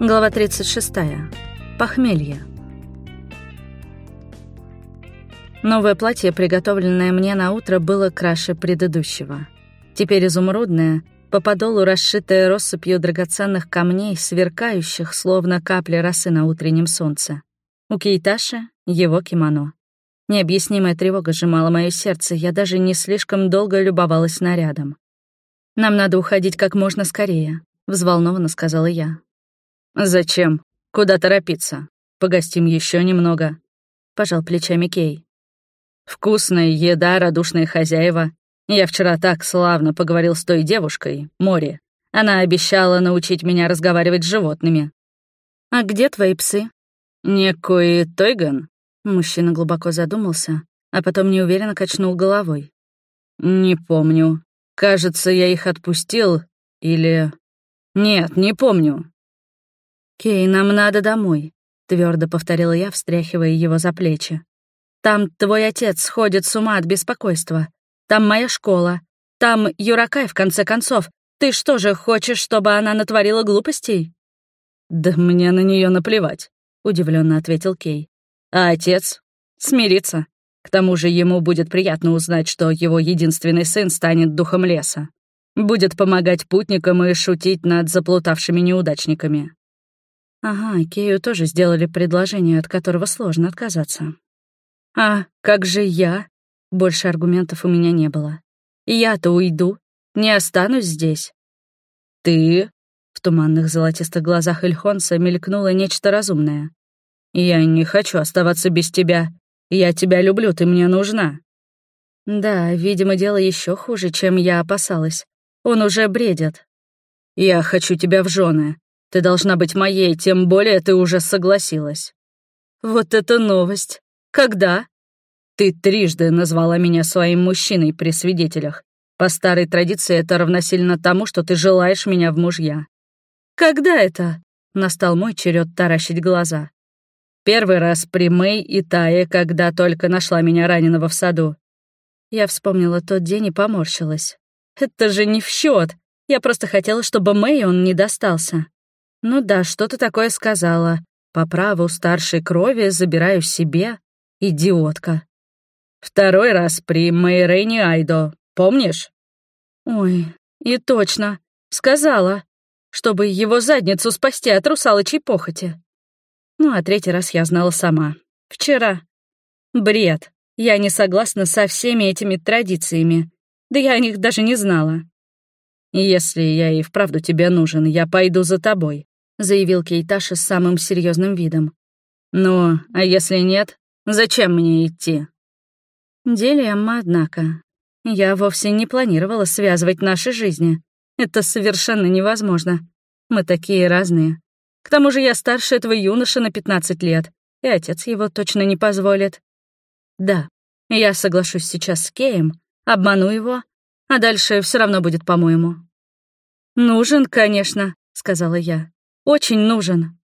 Глава 36. Похмелье. Новое платье, приготовленное мне на утро, было краше предыдущего. Теперь изумрудное, по подолу расшитое россыпью драгоценных камней, сверкающих, словно капли росы на утреннем солнце. У Кейташи — его кимоно. Необъяснимая тревога сжимала мое сердце, я даже не слишком долго любовалась нарядом. «Нам надо уходить как можно скорее», — взволнованно сказала я. «Зачем? Куда торопиться? Погостим еще немного», — пожал плечами Кей. «Вкусная еда, радушные хозяева. Я вчера так славно поговорил с той девушкой, Мори. Она обещала научить меня разговаривать с животными». «А где твои псы?» «Некий Тойган?» Мужчина глубоко задумался, а потом неуверенно качнул головой. «Не помню. Кажется, я их отпустил. Или... Нет, не помню. «Кей, нам надо домой», — твердо повторила я, встряхивая его за плечи. «Там твой отец сходит с ума от беспокойства. Там моя школа. Там Юракай, в конце концов. Ты что же, хочешь, чтобы она натворила глупостей?» «Да мне на нее наплевать», — удивленно ответил Кей. «А отец? Смирится. К тому же ему будет приятно узнать, что его единственный сын станет духом леса. Будет помогать путникам и шутить над заплутавшими неудачниками. Ага, Кею тоже сделали предложение, от которого сложно отказаться. А как же я? Больше аргументов у меня не было. Я-то уйду, не останусь здесь. Ты? В туманных золотистых глазах Эльхонса мелькнуло нечто разумное. Я не хочу оставаться без тебя. Я тебя люблю, ты мне нужна. Да, видимо, дело еще хуже, чем я опасалась. Он уже бредит. Я хочу тебя в жены. Ты должна быть моей, тем более ты уже согласилась». «Вот это новость! Когда?» «Ты трижды назвала меня своим мужчиной при свидетелях. По старой традиции это равносильно тому, что ты желаешь меня в мужья». «Когда это?» — настал мой черед таращить глаза. «Первый раз при Мэй и Тае, когда только нашла меня раненого в саду». Я вспомнила тот день и поморщилась. «Это же не в счет. Я просто хотела, чтобы Мэй он не достался». «Ну да, что ты такое сказала. По праву старшей крови забираю себе. Идиотка». «Второй раз при Мэйрейне Айдо, помнишь?» «Ой, и точно. Сказала. Чтобы его задницу спасти от русалочей похоти». Ну, а третий раз я знала сама. Вчера. Бред. Я не согласна со всеми этими традициями. Да я о них даже не знала. «Если я и вправду тебе нужен, я пойду за тобой. — заявил Кейташа с самым серьезным видом. «Ну, а если нет, зачем мне идти?» «Дилемма, однако. Я вовсе не планировала связывать наши жизни. Это совершенно невозможно. Мы такие разные. К тому же я старше этого юноша на 15 лет, и отец его точно не позволит. Да, я соглашусь сейчас с Кеем, обману его, а дальше все равно будет по-моему». «Нужен, конечно», — сказала я. Очень нужен.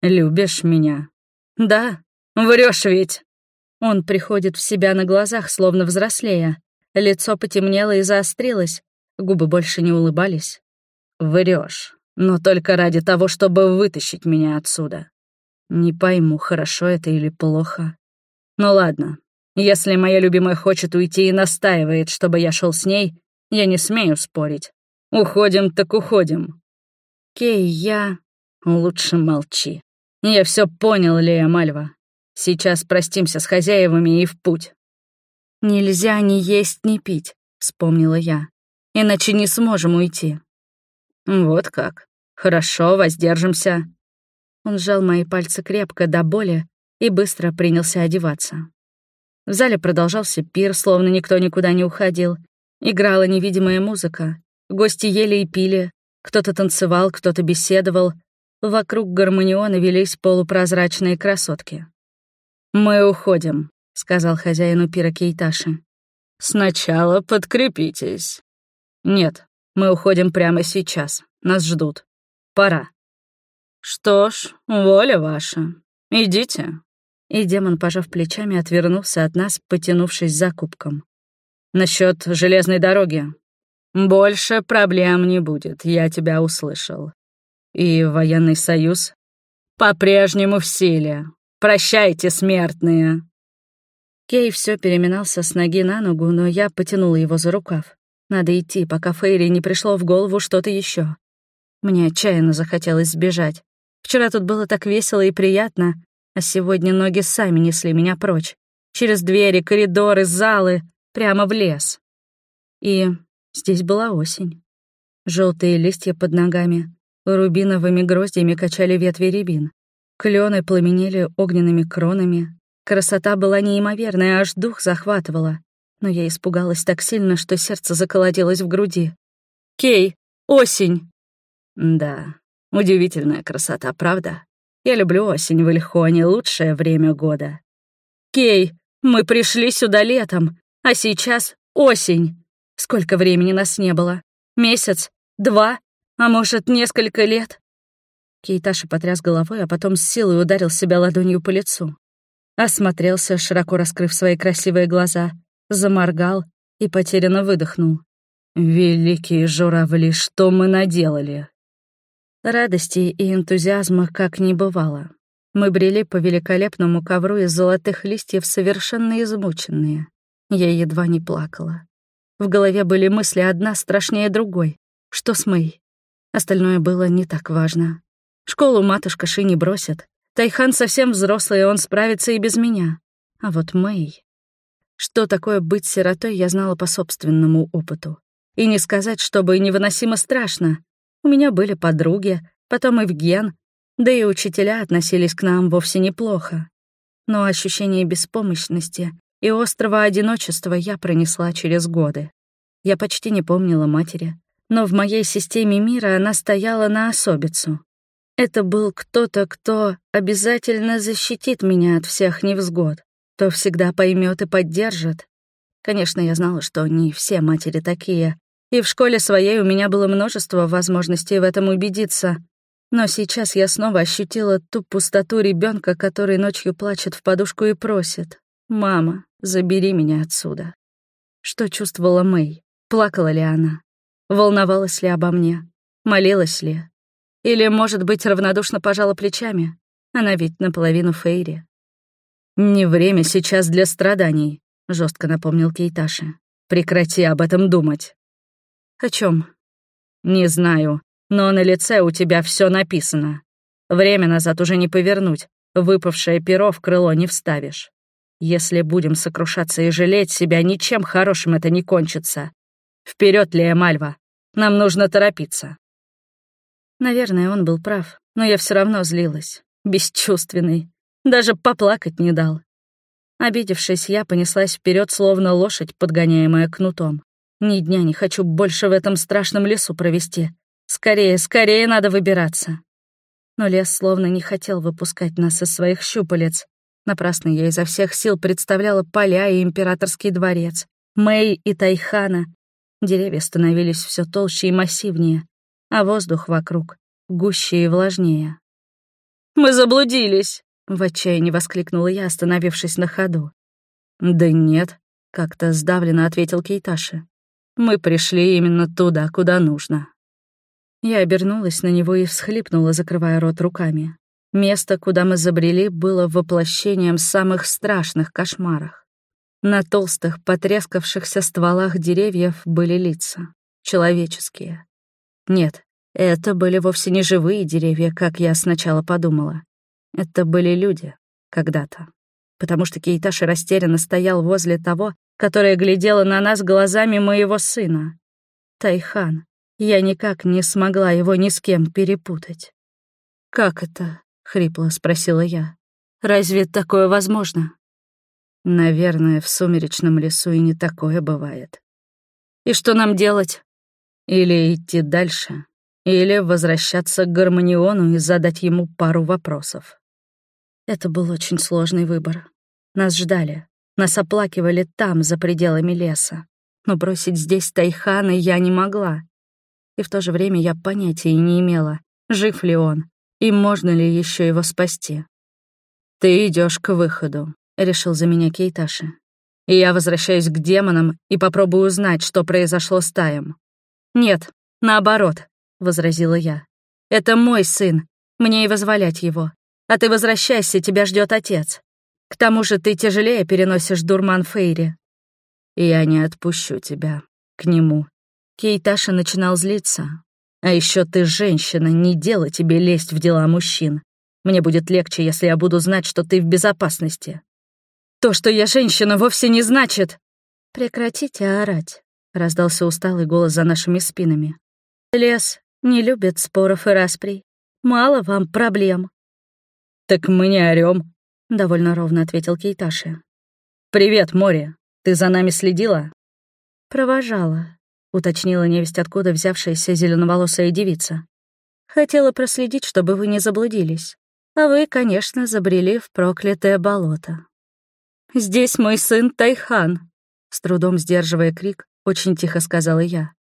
Любишь меня? Да. Врешь ведь. Он приходит в себя на глазах, словно взрослея. Лицо потемнело и заострилось, губы больше не улыбались. Врешь, но только ради того, чтобы вытащить меня отсюда. Не пойму, хорошо это или плохо. Ну ладно, если моя любимая хочет уйти и настаивает, чтобы я шел с ней, я не смею спорить. Уходим так уходим. Кей, я... «Лучше молчи. Я все понял, Лея Мальва. Сейчас простимся с хозяевами и в путь». «Нельзя ни есть, ни пить», — вспомнила я. «Иначе не сможем уйти». «Вот как. Хорошо, воздержимся». Он сжал мои пальцы крепко до боли и быстро принялся одеваться. В зале продолжался пир, словно никто никуда не уходил. Играла невидимая музыка. Гости ели и пили. Кто-то танцевал, кто-то беседовал, Вокруг гармониона велись полупрозрачные красотки. «Мы уходим», — сказал хозяину пира Кейташи. «Сначала подкрепитесь». «Нет, мы уходим прямо сейчас. Нас ждут. Пора». «Что ж, воля ваша. Идите». И демон, пожав плечами, отвернулся от нас, потянувшись за кубком. «Насчёт железной дороги. Больше проблем не будет, я тебя услышал. И военный союз по-прежнему в силе. Прощайте, смертные. Кей все переминался с ноги на ногу, но я потянула его за рукав. Надо идти, пока Фейри не пришло в голову что-то еще. Мне отчаянно захотелось сбежать. Вчера тут было так весело и приятно, а сегодня ноги сами несли меня прочь. Через двери, коридоры, залы, прямо в лес. И здесь была осень. Желтые листья под ногами, рубиновыми гроздьями качали ветви рябин. Клены пламенели огненными кронами. Красота была неимоверная, аж дух захватывала. Но я испугалась так сильно, что сердце заколотилось в груди. «Кей, осень!» «Да, удивительная красота, правда? Я люблю осень в Ильхоне, лучшее время года». «Кей, мы пришли сюда летом, а сейчас осень. Сколько времени нас не было? Месяц? Два? А может, несколько лет?» Кейташа потряс головой, а потом с силой ударил себя ладонью по лицу. Осмотрелся, широко раскрыв свои красивые глаза, заморгал и потерянно выдохнул. «Великие журавли, что мы наделали!» Радости и энтузиазма как не бывало. Мы брели по великолепному ковру из золотых листьев, совершенно измученные. Я едва не плакала. В голове были мысли одна страшнее другой. Что с Мэй? Остальное было не так важно. Школу матушка Ши не бросит. Тайхан совсем взрослый, и он справится и без меня. А вот Мэй... Что такое быть сиротой, я знала по собственному опыту. И не сказать, чтобы невыносимо страшно. У меня были подруги, потом Евген, да и учителя относились к нам вовсе неплохо. Но ощущение беспомощности и острого одиночества я пронесла через годы. Я почти не помнила матери, но в моей системе мира она стояла на особицу. Это был кто-то, кто обязательно защитит меня от всех невзгод, кто всегда поймет и поддержит. Конечно, я знала, что не все матери такие, и в школе своей у меня было множество возможностей в этом убедиться, но сейчас я снова ощутила ту пустоту ребенка, который ночью плачет в подушку и просит «Мама, забери меня отсюда». Что чувствовала Мэй? Плакала ли она? Волновалась ли обо мне? Молилась ли? Или, может быть, равнодушно пожала плечами? Она ведь наполовину Фейри. «Не время сейчас для страданий», — жестко напомнил Кейташи. «Прекрати об этом думать». «О чем? «Не знаю но на лице у тебя все написано. Время назад уже не повернуть, выпавшее перо в крыло не вставишь. Если будем сокрушаться и жалеть себя, ничем хорошим это не кончится. Вперед, Лея Мальва, нам нужно торопиться. Наверное, он был прав, но я все равно злилась. Бесчувственный. Даже поплакать не дал. Обидевшись, я понеслась вперед, словно лошадь, подгоняемая кнутом. Ни дня не хочу больше в этом страшном лесу провести. Скорее, скорее надо выбираться. Но лес словно не хотел выпускать нас из своих щупалец. Напрасно я изо всех сил представляла поля и императорский дворец, Мэй и Тайхана. Деревья становились все толще и массивнее, а воздух вокруг гуще и влажнее. «Мы заблудились!» — в отчаянии воскликнула я, остановившись на ходу. «Да нет», — как-то сдавленно ответил Кейташи. «Мы пришли именно туда, куда нужно». Я обернулась на него и всхлипнула, закрывая рот руками. Место, куда мы забрели, было воплощением самых страшных кошмаров. На толстых, потрескавшихся стволах деревьев были лица. Человеческие. Нет, это были вовсе не живые деревья, как я сначала подумала. Это были люди. Когда-то. Потому что Кейташи растерянно стоял возле того, которая глядела на нас глазами моего сына. Тайхан. Я никак не смогла его ни с кем перепутать. «Как это?» — хрипло спросила я. «Разве такое возможно?» «Наверное, в сумеречном лесу и не такое бывает». «И что нам делать?» «Или идти дальше, или возвращаться к Гармониону и задать ему пару вопросов». Это был очень сложный выбор. Нас ждали, нас оплакивали там, за пределами леса. Но бросить здесь Тайхана я не могла и в то же время я понятия не имела, жив ли он, и можно ли еще его спасти. «Ты идешь к выходу», — решил за меня Кейташи. «И я возвращаюсь к демонам и попробую узнать, что произошло с Таем». «Нет, наоборот», — возразила я. Это мой сын. Мне и возволять его. А ты возвращайся, тебя ждет отец. К тому же ты тяжелее переносишь дурман Фейри. Я не отпущу тебя к нему. Кейташа начинал злиться. А еще ты женщина, не дело тебе лезть в дела мужчин. Мне будет легче, если я буду знать, что ты в безопасности. То, что я женщина, вовсе не значит... Прекратите орать, раздался усталый голос за нашими спинами. Лес не любит споров и расприй. Мало вам проблем. Так мы не орём, довольно ровно ответил Кейташи. Привет, море. Ты за нами следила? Провожала, уточнила невесть, откуда взявшаяся зеленоволосая девица. Хотела проследить, чтобы вы не заблудились. А вы, конечно, забрели в проклятое болото. «Здесь мой сын Тайхан», — с трудом сдерживая крик, очень тихо сказала я.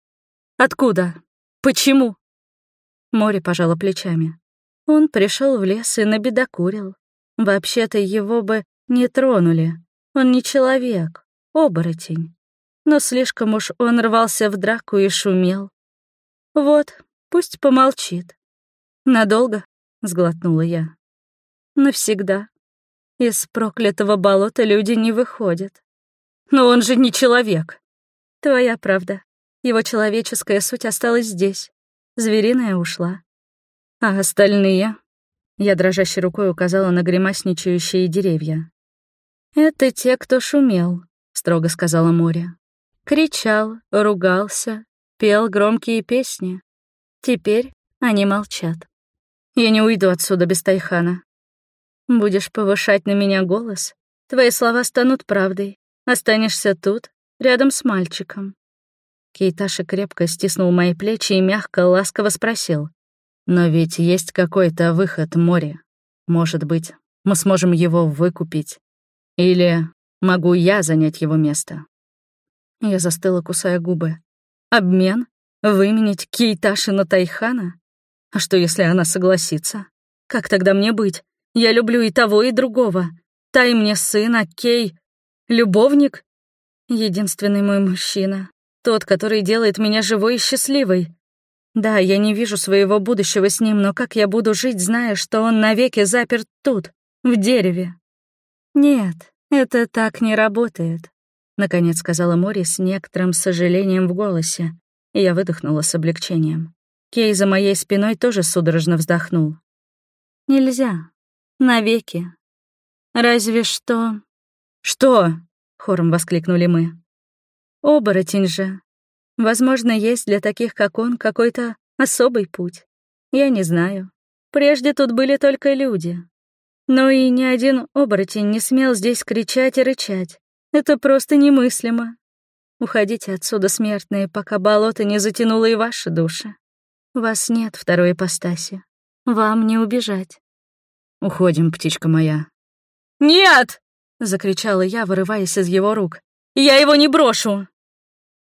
«Откуда? Почему?» Море пожало плечами. Он пришел в лес и набедокурил. Вообще-то его бы не тронули. Он не человек, оборотень. Но слишком уж он рвался в драку и шумел. Вот, пусть помолчит. «Надолго?» — сглотнула я. «Навсегда. Из проклятого болота люди не выходят. Но он же не человек. Твоя правда. Его человеческая суть осталась здесь. Звериная ушла. А остальные? Я дрожащей рукой указала на гримасничающие деревья. «Это те, кто шумел», — строго сказала море. Кричал, ругался, пел громкие песни. Теперь они молчат. Я не уйду отсюда без Тайхана. Будешь повышать на меня голос, твои слова станут правдой. Останешься тут, рядом с мальчиком. Кейташи крепко стиснул мои плечи и мягко, ласково спросил. «Но ведь есть какой-то выход море. Может быть, мы сможем его выкупить. Или могу я занять его место?» Я застыла, кусая губы. «Обмен? Выменить Кейташи на Тайхана? А что, если она согласится? Как тогда мне быть? Я люблю и того, и другого. Тай мне сын, а Кей — любовник? Единственный мой мужчина. Тот, который делает меня живой и счастливой. Да, я не вижу своего будущего с ним, но как я буду жить, зная, что он навеки заперт тут, в дереве? Нет, это так не работает, — наконец сказала Мори с некоторым сожалением в голосе, и я выдохнула с облегчением. Кей за моей спиной тоже судорожно вздохнул. «Нельзя. Навеки. Разве что...» «Что?» — хором воскликнули мы. «Оборотень же. Возможно, есть для таких, как он, какой-то особый путь. Я не знаю. Прежде тут были только люди. Но и ни один оборотень не смел здесь кричать и рычать. Это просто немыслимо. Уходите отсюда, смертные, пока болото не затянуло и ваши души. Вас нет второй ипостаси. Вам не убежать. Уходим, птичка моя. «Нет!» — закричала я, вырываясь из его рук. «Я его не брошу!»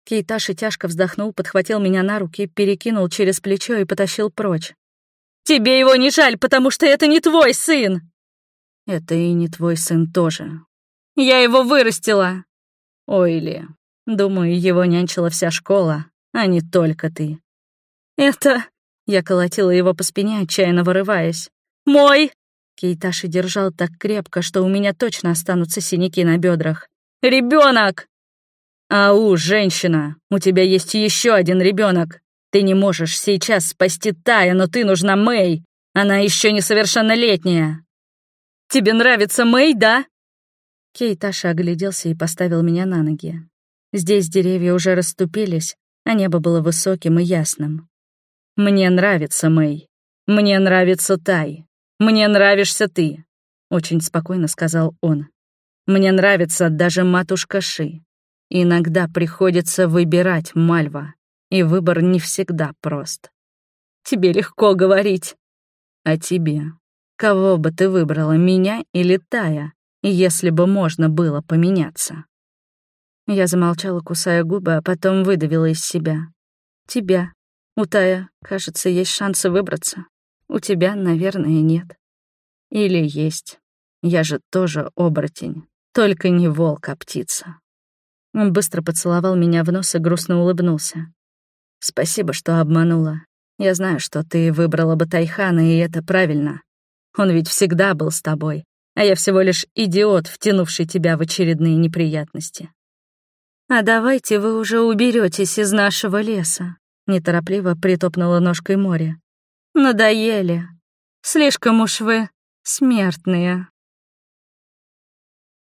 Кейташи тяжко вздохнул, подхватил меня на руки, перекинул через плечо и потащил прочь. «Тебе его не жаль, потому что это не твой сын!» «Это и не твой сын тоже». «Я его вырастила!» «Ой, Ли, думаю, его нянчила вся школа, а не только ты». «Это...» — я колотила его по спине, отчаянно вырываясь. «Мой!» Кейташи держал так крепко, что у меня точно останутся синяки на бедрах. Ребенок! «Ау, женщина, у тебя есть еще один ребенок. Ты не можешь сейчас спасти Тая, но ты нужна Мэй. Она еще несовершеннолетняя». «Тебе нравится Мэй, да?» Кейташа огляделся и поставил меня на ноги. Здесь деревья уже расступились, а небо было высоким и ясным. «Мне нравится Мэй. Мне нравится Тай. Мне нравишься ты», — очень спокойно сказал он. «Мне нравится даже матушка Ши. Иногда приходится выбирать, Мальва, и выбор не всегда прост. Тебе легко говорить. А тебе? Кого бы ты выбрала, меня или Тая, если бы можно было поменяться?» Я замолчала, кусая губы, а потом выдавила из себя. «Тебя. У Тая, кажется, есть шансы выбраться. У тебя, наверное, нет. Или есть. Я же тоже оборотень, только не волк, а птица». Он быстро поцеловал меня в нос и грустно улыбнулся. «Спасибо, что обманула. Я знаю, что ты выбрала бы Тайхана, и это правильно. Он ведь всегда был с тобой, а я всего лишь идиот, втянувший тебя в очередные неприятности. А давайте вы уже уберетесь из нашего леса, неторопливо притопнула ножкой море. Надоели. Слишком уж вы смертные.